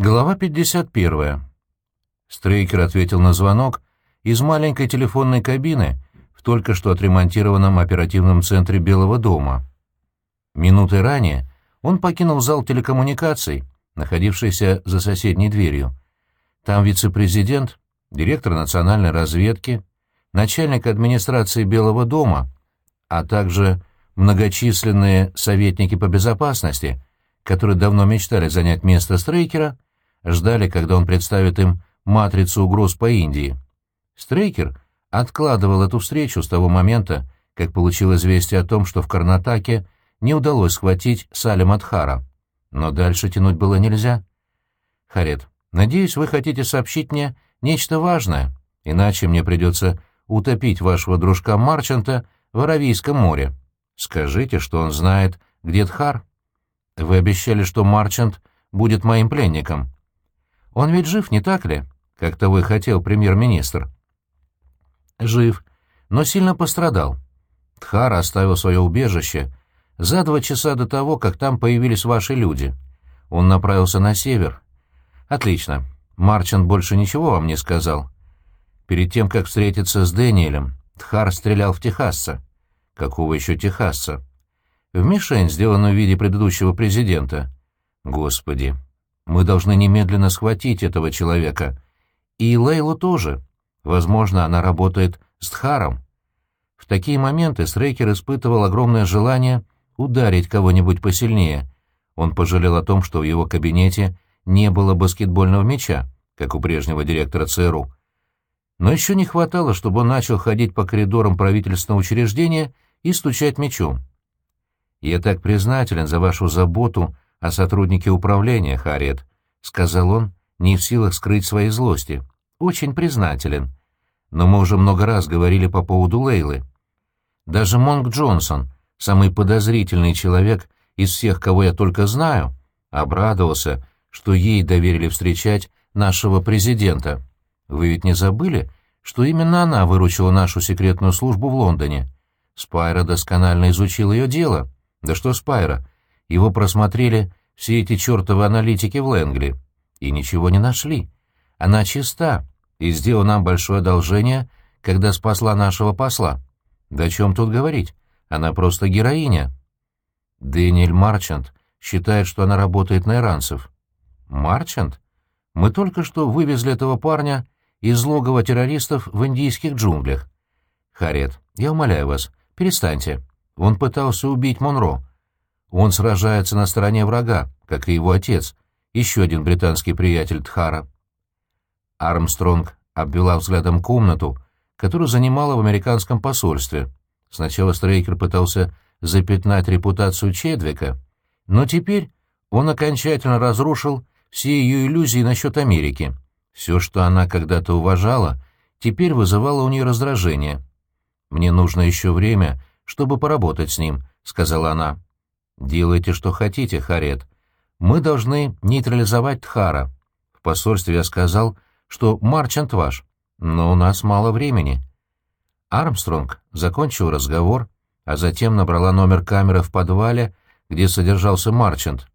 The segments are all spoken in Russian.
Глава 51. Стрейкер ответил на звонок из маленькой телефонной кабины в только что отремонтированном оперативном центре Белого дома. Минуты ранее он покинул зал телекоммуникаций, находившийся за соседней дверью. Там вице-президент, директор национальной разведки, начальник администрации Белого дома, а также многочисленные советники по безопасности, которые давно мечтали занять место Стрейкера, ждали, когда он представит им матрицу угроз по Индии. Стрейкер откладывал эту встречу с того момента, как получил известие о том, что в Карнатаке не удалось схватить Салим Адхара. Но дальше тянуть было нельзя. «Харет, надеюсь, вы хотите сообщить мне нечто важное, иначе мне придется утопить вашего дружка Марчанта в Аравийском море. Скажите, что он знает, где Дхар. Вы обещали, что Марчант будет моим пленником. Он ведь жив, не так ли? Как того и хотел премьер-министр. Жив, но сильно пострадал. Тхар оставил свое убежище за два часа до того, как там появились ваши люди. Он направился на север. Отлично. Марчант больше ничего вам не сказал. Перед тем, как встретиться с Дэниелем, Тхар стрелял в техасца. Какого еще техасца? В мишень, сделанную в виде предыдущего президента. Господи, мы должны немедленно схватить этого человека. И Лейлу тоже. Возможно, она работает с Тхаром. В такие моменты Стрейкер испытывал огромное желание ударить кого-нибудь посильнее. Он пожалел о том, что в его кабинете не было баскетбольного мяча, как у прежнего директора ЦРУ. Но еще не хватало, чтобы он начал ходить по коридорам правительственного учреждения и стучать мячом. «Я так признателен за вашу заботу о сотруднике управления, Харриет», — сказал он, не в силах скрыть своей злости. «Очень признателен. Но мы уже много раз говорили по поводу Лейлы. Даже Монг Джонсон, самый подозрительный человек из всех, кого я только знаю, обрадовался, что ей доверили встречать нашего президента». Вы ведь не забыли, что именно она выручила нашу секретную службу в Лондоне? Спайра досконально изучил ее дело. Да что Спайра? Его просмотрели все эти чертовы аналитики в Лэнгли. И ничего не нашли. Она чиста и сделала нам большое одолжение, когда спасла нашего посла. Да о чем тут говорить? Она просто героиня. Дэниэль Марчант считает, что она работает на иранцев. Марчант? Мы только что вывезли этого парня из логова террористов в индийских джунглях. Харет, я умоляю вас, перестаньте. Он пытался убить Монро. Он сражается на стороне врага, как и его отец, еще один британский приятель Тхара. Армстронг обвела взглядом комнату, которую занимала в американском посольстве. Сначала Стрейкер пытался запятнать репутацию Чедвика, но теперь он окончательно разрушил все ее иллюзии насчет Америки — все, что она когда-то уважала, теперь вызывало у нее раздражение. «Мне нужно еще время, чтобы поработать с ним», — сказала она. «Делайте, что хотите, Харет. Мы должны нейтрализовать Тхара. В посольстве я сказал, что Марчант ваш, но у нас мало времени». Армстронг закончил разговор, а затем набрала номер камеры в подвале, где содержался Марчант.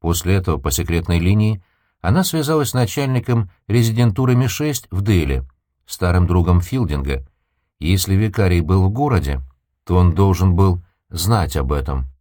После этого по секретной линии она связалась с начальником резидентуры Ми-6 в Дели, старым другом Филдинга. Если викарий был в городе, то он должен был знать об этом.